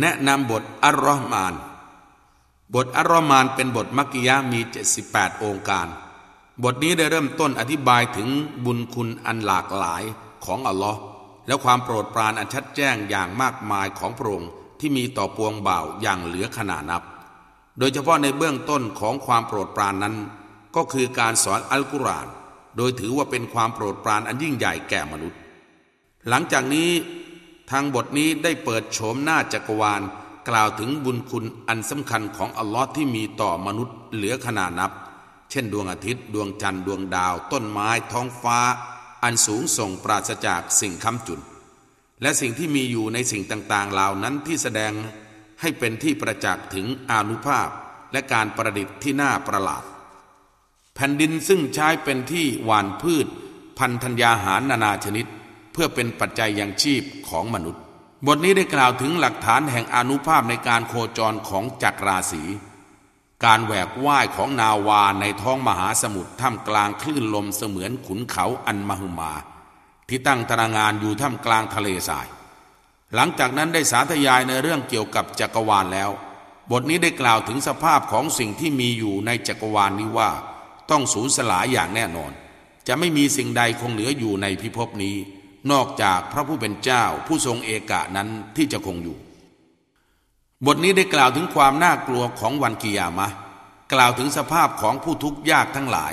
แนะนำบทอัลรอฮ์มาน บทอัลรอฮ์มานเป็นบทมักกิยะมี 78 องค์การ บทนี้ได้เริ่มต้นอธิบายถึงบุญคุณอันหลากหลายของอัลลอฮ์และความโปรดปรานอันชัดแจ้งอย่างมากมายของพระองค์ที่มีต่อปวงบ่าวอย่างเหลือขนานับ โดยเฉพาะในเบื้องต้นของความโปรดปรานนั้น ก็คือการสอนอัลกุรอาน โดยถือว่าเป็นความโปรดปรานอันยิ่งใหญ่แก่มนุษย์ หลังจากนี้ ทางบทนี้ได้เปิดโฉมหน้าจักรวาล กล่าวถึงบุญคุณอันสำคัญของอัลลอฮ์ที่มีต่อมนุษย์เหลือขนานับ เช่นดวงอาทิตย์ ดวงจันทร์ดวงดาว ต้นไม้ท้องฟ้า อันสูงส่งปราศจากสิ่งค้ำจุน และสิ่งที่มีอยู่ในสิ่งต่างๆเหล่านั้นที่แสดงให้เป็นที่ประจักษ์ถึงอนุภาพและการประดิษฐ์ที่น่าประหลาด แผ่นดินซึ่งใช้เป็นที่หว่านพืช พันธัญญาหารนานาชนิด เพื่อเป็นปัจจัยยังชีพของมนุษย์ บทนี้ได้กล่าวถึงหลักฐานแห่งอนุภาพในการโคจรของจักรราศี การแหวกว่ายของนาวาในท้องมหาสมุทรท่ามกลางคลื่นลมเสมือนขุนเขาอันมหึมา ที่ตั้งตารางานอยู่ท่ามกลางทะเลทราย หลังจากนั้นได้สาธยายในเรื่องเกี่ยวกับจักรวาลแล้ว บทนี้ได้กล่าวถึงสภาพของสิ่งที่มีอยู่ในจักรวาลนี้ว่า ต้องสูญสลายอย่างแน่นอน จะไม่มีสิ่งใดคงเหลืออยู่ในพิภพนี้ นอกจากพระผู้เป็นเจ้าผู้ทรงเอกะนั้นที่จะคงอยู่ บทนี้ได้กล่าวถึงความน่ากลัวของวันกิยามะ กล่าวถึงสภาพของผู้ทุกข์ยากทั้งหลาย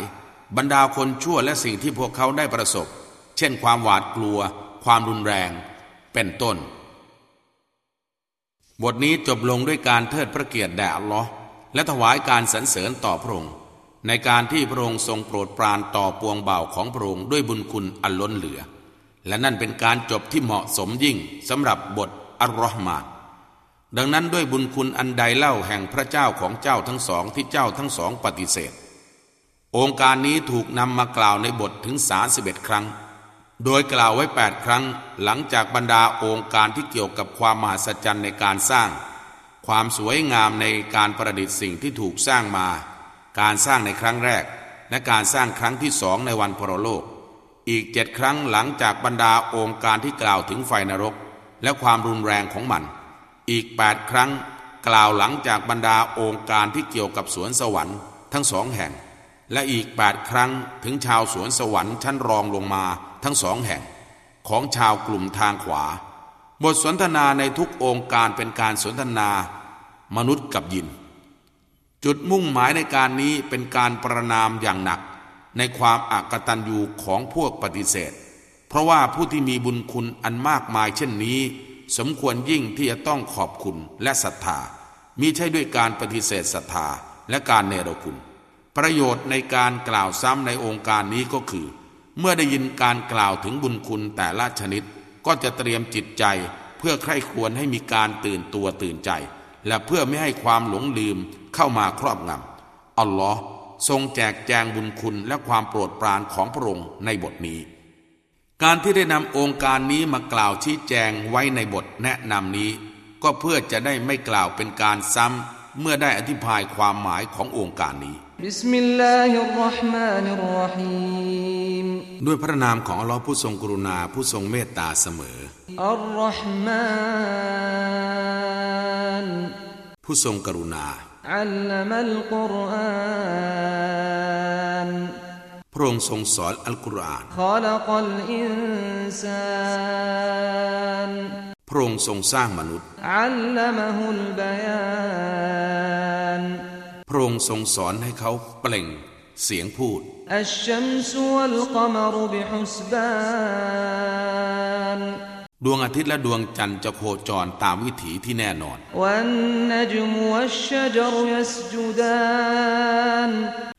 บรรดาคนชั่วและสิ่งที่พวกเขาได้ประสบ เช่นความหวาดกลัว ความรุนแรง เป็นต้น บทนี้จบลงด้วยการเทิดพระเกียรติแด่อัลลอฮ์และถวายการสรรเสริญต่อพระองค์ในการที่พระองค์ทรงโปรดปรานต่อปวงเบาของพระองค์ด้วยบุญคุณอันล้นเหลือ และนั่นเป็นการจบที่เหมาะสมยิ่งสำหรับบทอัลลอฮ์มาดังนั้นด้วยบุญคุณอันใดเล่าแห่งพระเจ้าของเจ้าทั้งสองที่เจ้าทั้งสองปฏิเสธ องค์การนี้ถูกนำมากล่าวในบทถึงสาสิบเอ็ดครั้ง โดยกล่าวไว้แปดครั้ง หลังจากบรรดาองค์การที่เกี่ยวกับความมหัศจรรย์ในการสร้าง ความสวยงามในการประดิษฐ์สิ่งที่ถูกสร้างมา การสร้างในครั้งแรก และการสร้างครั้งที่สองในวันพรโลก อีกเจ็ดครั้งหลังจากบรรดาองค์การที่กล่าวถึงไฟนรก และความรุนแรงของมัน อีกแปดครั้งกล่าวหลังจากบรรดาองค์การที่เกี่ยวกับสวนสวรรค์ทั้งสองแห่ง และอีกแปดครั้งถึงชาวสวนสวรรค์ชั้นรองลงมาทั้งสองแห่ง ของชาวกลุ่มทางขวา บทสนทนาในทุกองค์การเป็นการสนทนา มนุษย์กับยิน จุดมุ่งหมายในการนี้เป็นการประนามอย่างหนัก ในความอากตันยูของพวกปฏิเสธ เพราะว่าผู้ที่มีบุญคุณอันมากมายเช่นนี้ สมควรยิ่งที่จะต้องขอบคุณและศรัทธามิใช่ด้วยการปฏิเสธศรัทธาและการเนรคุณ ประโยชน์ในการกล่าวซ้ำในองค์การนี้ก็คือ เมื่อได้ยินการกล่าวถึงบุญคุณแต่ละชนิด ก็จะเตรียมจิตใจเพื่อใคร่ควรให้มีการตื่นตัวตื่นใจ และเพื่อไม่ให้ความหลงลืมเข้ามาครอบงำอัลลอฮ์ ทรงแจกแจงบุญคุณและความโปรดปรานของพระองค์ในบทนี้ การที่ได้นำองค์การนี้มากล่าวชี้แจงไว้ในบทแนะนำนี้ ก็เพื่อจะได้ไม่กล่าวเป็นการซ้ำเมื่อได้อธิบายความหมายขององค์การนี้ ด้วยพระนามของอัลลอฮ์ผู้ทรงกรุณาผู้ทรงเมตตาเสมอผู้ทรงกรุณา علم القرآن พระองค์ทรงสอนอัลกุรอาน خلق الإنسان พระองค์ทรงสร้างมนุษย์ علمه البيان พระองค์ทรงสอนให้เขาเปล่งเสียงพูด الشمس والقمر بحسبان ดวงอาทิตย์และดวงจันทร์จะโคจรตามวิถีที่แน่นอน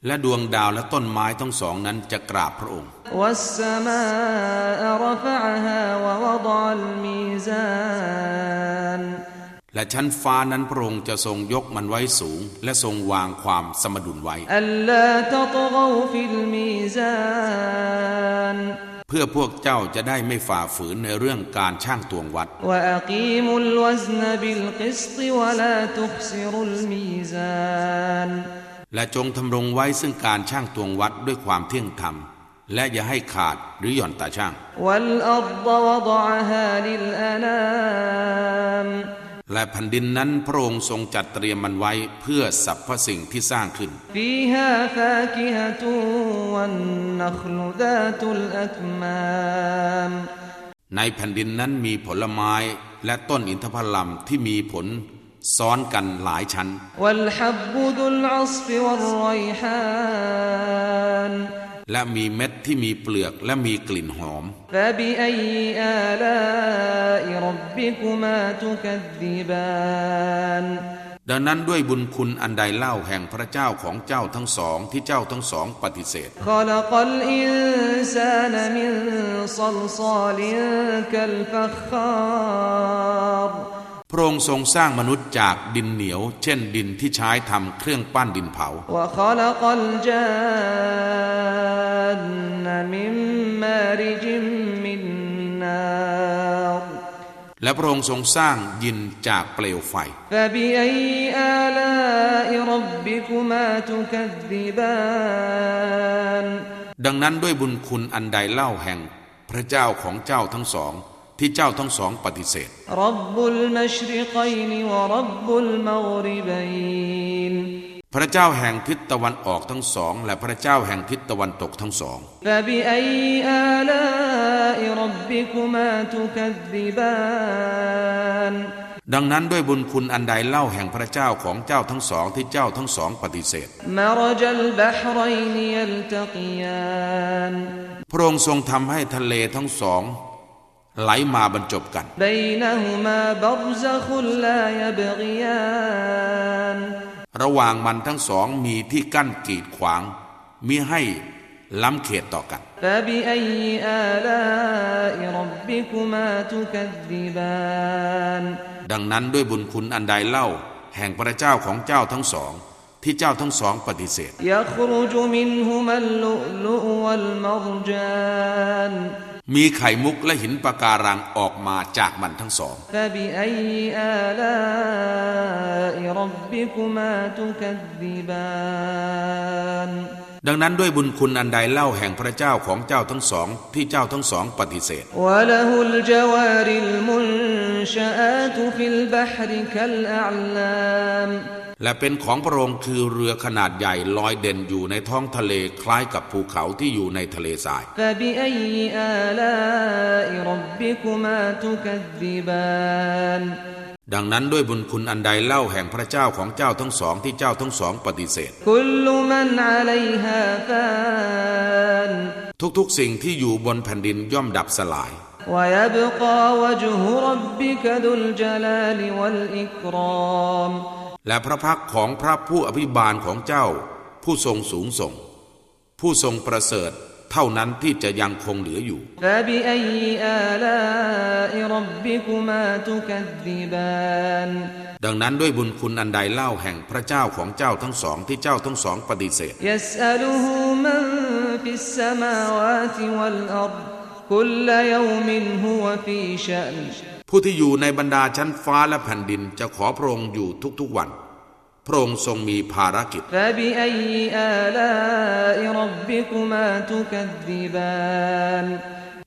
และดวงดาวและต้นไม้ทั้งสองนั้นจะกราบพระองค์ และชั้นฟ้านั้นพระองค์จะทรงยกมันไว้สูง และทรงวางความสมดุลไว้เพื่อพวกเจ้าจะได้ไม่ฝ่าฝืนในเรื่องการช่างตวงวัด และจงทำรงไว้ซึ่งการช่างตวงวัดด้วยความเที่ยงธรรม และอย่าให้ขาดหรือหย่อนตาช่าง และแผ่นดินนั้นพระองค์ทรงจัดเตรียมมันไว้เพื่อสรรพสิ่งที่สร้างขึ้น ในแผ่นดินนั้นมีผลไม้และต้นอินทผลัมที่มีผลซ้อนกันหลายชั้น และมีเม็ดที่มีเปลือกและมีกลิ่นหอม ดังนั้นด้วยบุญคุณอันใดเล่าแห่งพระเจ้าของเจ้าทั้งสองที่เจ้าทั้งสองปฏิเสธ พระองค์ทรงสร้างมนุษย์จากดินเหนียว เช่นดินที่ใช้ทำเครื่องปั้นดินเผา และพระองค์ทรงสร้างยินจากเปลวไฟ ดังนั้นด้วยบุญคุณอันใดเล่าแห่งพระเจ้าของเจ้าทั้งสอง ที่เจ้าทั้งสองปฏิเสธพระเจ้าแห่งทิศตะวันออกทั้งสอง และพระเจ้าแห่งทิศตะวันตกทั้งสองดังนั้นด้วยบุญคุณอันใดเล่าแห่งพระเจ้าของเจ้าทั้งสองที่เจ้าทั้งสองปฏิเสธพระองค์ทรงทำให้ทะเลทั้งสอง ไหลมาบรรจบกัน ระหว่างมันทั้งสองมีที่กั้นกีดขวางมิให้ล้ำเขตต่อกันดังนั้นด้วยบุญคุณอันใดเล่า แห่งพระเจ้าของเจ้าทั้งสอง ที่เจ้าทั้งสองปฏิเสธ มีไข่มุกและหินปะการังออกมาจากมันทั้งสอง ดังนั้นด้วยบุญคุณอันใดเล่าแห่งพระเจ้าของเจ้าทั้งสองที่เจ้าทั้งสองปฏิเสธ และ และเป็นของพระองค์คือเรือขนาดใหญ่ลอยเด่นอยู่ในท้องทะเลคล้ายกับภูเขาที่อยู่ในทะเลทราย فبأي آلاء ربكما تكذبان ดังนั้นด้วยบุญคุณอันใดเล่าแห่งพระเจ้าของเจ้าทั้งสองที่เจ้าทั้งสองปฏิเสธ كل من عليها فان ทุกๆสิ่งที่อยู่บนแผ่นดินย่อมดับสลาย ويبقى وجه ربك ذو الجلال والإكرام และพระพักของพระผู้อภิบาลของเจ้า ผู้ทรงสูงส่ง ผู้ทรงประเสริฐเท่านั้นที่จะยังคงเหลืออยู่ ดังนั้นด้วยบุญคุณอันใดเล่าแห่งพระเจ้าของเจ้าทั้งสองที่เจ้าทั้งสองปฏิเสธ ผู้ที่อยู่ในบรรดาชั้นฟ้าและแผ่นดินจะขอพระองค์อยู่ทุกๆวัน พระองค์ทรงมีภารกิจ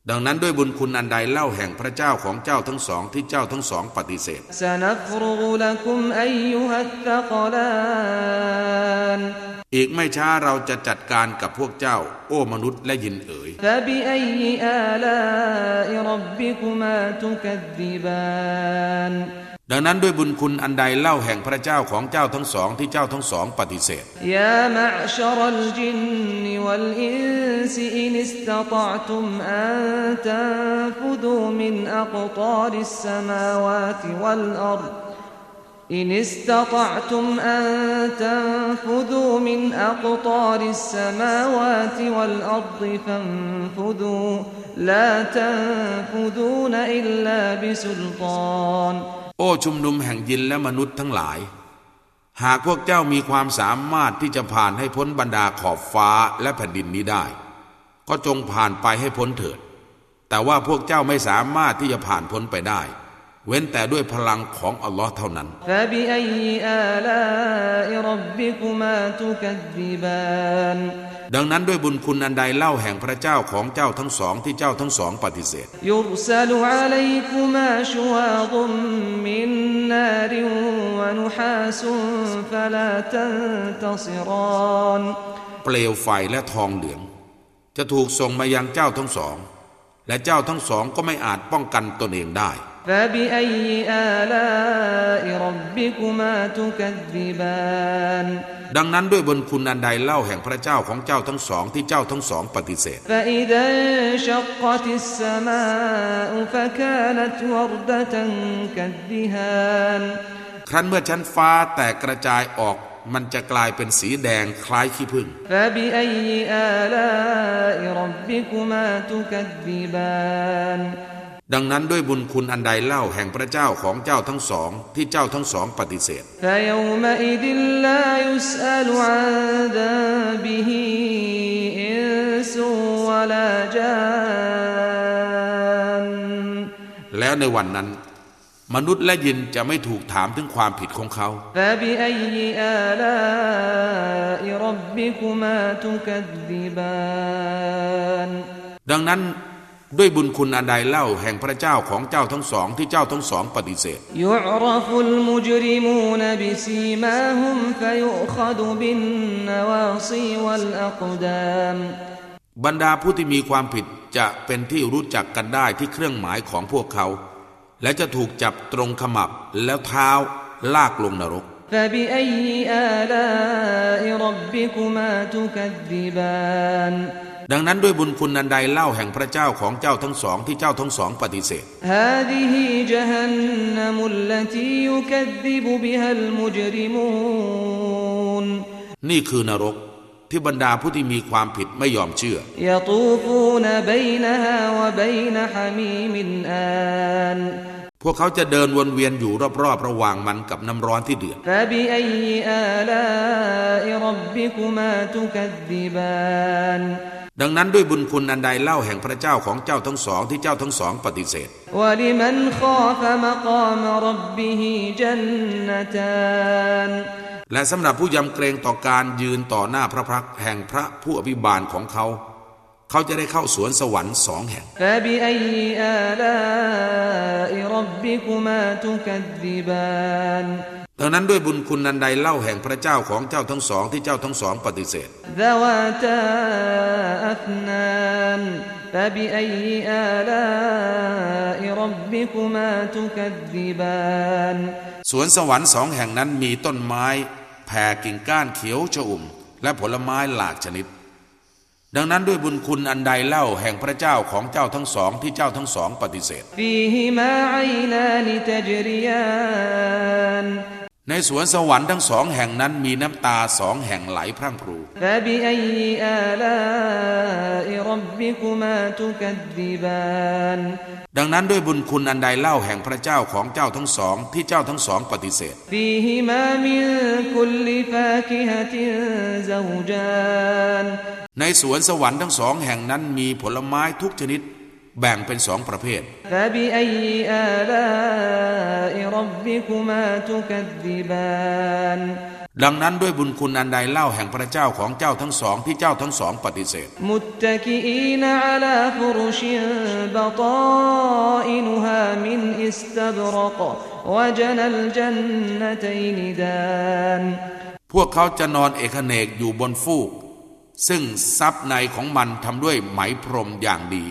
ดังนั้นด้วยบุญคุณอันใดเล่าแห่งพระเจ้าของเจ้าทั้งสองที่เจ้าทั้งสองปฏิเสธ อีกไม่ช้าเราจะจัดการกับพวกเจ้า โอ้มนุษย์และยินเอ๋ยดังนั้นด้วยบุญคุณอันใดเล่าแห่งพระเจ้าของเจ้าทั้งสองที่เจ้าทั้งสองปฏิเสธيا معشر الجن والإنس إن استطعتم أن تنفذوا من أقطار السماوات والأرض إن استطعتم أن تنفذوا من أقطار السماوات والأرض فانفذوا لا تنفذون إلا بسلطان โอ้ชุมนุมแห่งยินและมนุษย์ทั้งหลาย หากพวกเจ้ามีความสามารถที่จะผ่านให้พ้นบรรดาขอบฟ้าและแผ่นดินนี้ได้ ก็จงผ่านไปให้พ้นเถิด แต่ว่าพวกเจ้าไม่สามารถที่จะผ่านพ้นไปได้ เว้นแต่ด้วยพลังของอัลลอฮ์เท่านั้น ดังนั้นด้วยบุญคุณอันใดเล่าแห่งพระเจ้าของเจ้าทั้งสองที่เจ้าทั้งสองปฏิเสธเปลวไฟและทองเหลือง จะถูกส่งมายังเจ้าทั้งสอง และเจ้าทั้งสองก็ไม่อาจป้องกันตนเองได้ ดังนั้นด้วยบนคุณอันใดเล่าแห่งพระเจ้าของเจ้าทั้งสองที่เจ้าทั้งสองปฏิเสธ ครั้นเมื่อชั้นฟ้าแตกกระจายออกมันจะกลายเป็นสีแดงคล้ายขี้ผึ้งด ดังนั้นด้วยบุญคุณอันใดเล่าแห่งพระเจ้าของเจ้าทั้งสองที่เจ้าทั้งสองปฏิเสธแล้วในวันนั้น มนุษย์และยินจะไม่ถูกถามถึงความผิดของเขาดังนั้น ด้วยบุญคุณอันใดเล่าแห่งพระเจ้าของเจ้าทั้งสองที่เจ้าทั้งสองปฏิเสธยุรฟุลมุจริมูนบิซีมาฮุมฟยุคดุบินนวาซีวัลอักดามบรรดาผู้ที่มีความผิดจะเป็นที่รู้จักกันได้ที่เครื่องหมายของพวกเขา และจะถูกจับตรงขมับแล้วเท้าลากลงนรกฟ ดังนั้นด้วยบุญคุณอันใดเล่าแห่งพระเจ้าของเจ้าทั้งสองที่เจ้าทั้งสองปฏิเสธ هذه جهنم التي يكذب بها المجرمون นี่คือนรกที่บรรดาผู้ที่มีความผิดไม่ยอมเชื่อ يطوفون بينها وبين حميم آن พวกเขาจะเดินวนเวียนอยู่รอบๆ ระหว่างมันกับน้ำร้อนที่เดือด فبأي آلاء ربكما تكذبان ดังนั้นด้วยบุญคุณอันใดเล่าแห่งพระเจ้าของเจ้าทั้งสองที่เจ้าทั้งสองปฏิเสธและสำหรับผู้ยำเกรงต่อการยืนต่อหน้าพระพักแห่งพระผู้อภิบาลของเขา เขาจะได้เข้าสวนสวรรค์สองแห่ง ฟ ดังนั้นด้วยบุญคุณนันใดเล่าแห่งพระเจ้าของเจ้าทั้งสองที่เจ้าทั้งสองปฏิเสธสวนสวรรค์สองแห่งนั้นมีต้นไม้แผ่กิ่งก้านเขียวชอุ่ม และผลไม้หลากชนิด ดังนั้นด้วยบุญคุณอันใดเล่าแห่งพระเจ้าของเจ้าทั้งสองที่เจ้าทั้งสองปฏิเสธ ในสวนสวรรค์ทั้งสองแห่งนั้นมีน้ำตาสองแห่งไหลพรั่งพรูดังนั้นด้วยบุญคุณอันใดเล่าแห่งพระเจ้าของเจ้าทั้งสองที่เจ้าทั้งสองปฏิเสธ ในสวนสวรรค์ทั้งสองแห่งนั้นมีผลไม้ทุกชนิด แบ่งเป็นสองประเภท ดังนั้นด้วยบุญคุณอันใดเล่าแห่งพระเจ้าของเจ้าทั้งสองที่เจ้าทั้งสองปฏิเสธพวกเขาจะนอนเอกเนกอยู่บนฟูก ซึ่งซับในของมันทำด้วยไหมพรมอย่างดี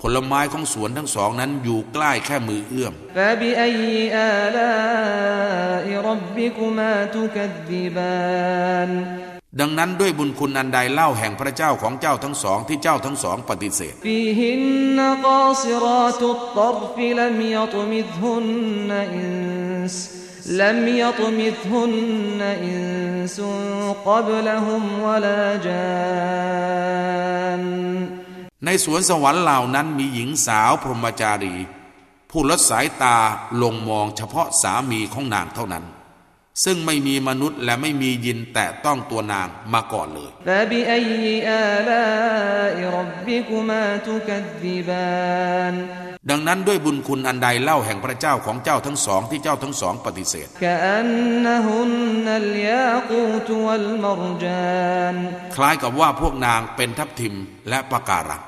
ผลไม้ของสวนทั้งสองนั้นอยู่ใกล้แค่มือเอื้อม فبأي آلاء ربكما تكذبان ดังนั้นด้วยบุญคุณอันใดเล่าแห่งพระเจ้าของเจ้าทั้งสองที่เจ้าทั้งสองปฏิเสธ فيهن قاصرات الطرف لم يطمثهن إنس لم يطمثهن إنس قبلهم ولا جان ในสวนสวรรค์เหล่านั้นมีหญิงสาวพรหมจารี ผู้ลดสายตาลงมองเฉพาะสามีของนางเท่านั้น ซึ่งไม่มีมนุษย์และไม่มียินแต่ต้องตัวนางมาก่อนเลยดังนั้นด้วยบุญคุณอันใดเล่าแห่งพระเจ้าของเจ้าทั้งสองที่เจ้าทั้งสองปฏิเสธ คล้ายกับว่าพวกนางเป็นทับทิมและปะการัง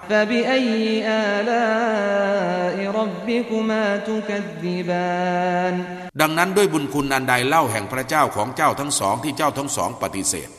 ดังนั้นด้วยบุญคุณอันใดเล่าแห่งพระระเจ้าของเจ้าทั้งสองที่เจ้าทั้งสองปฏิเสธ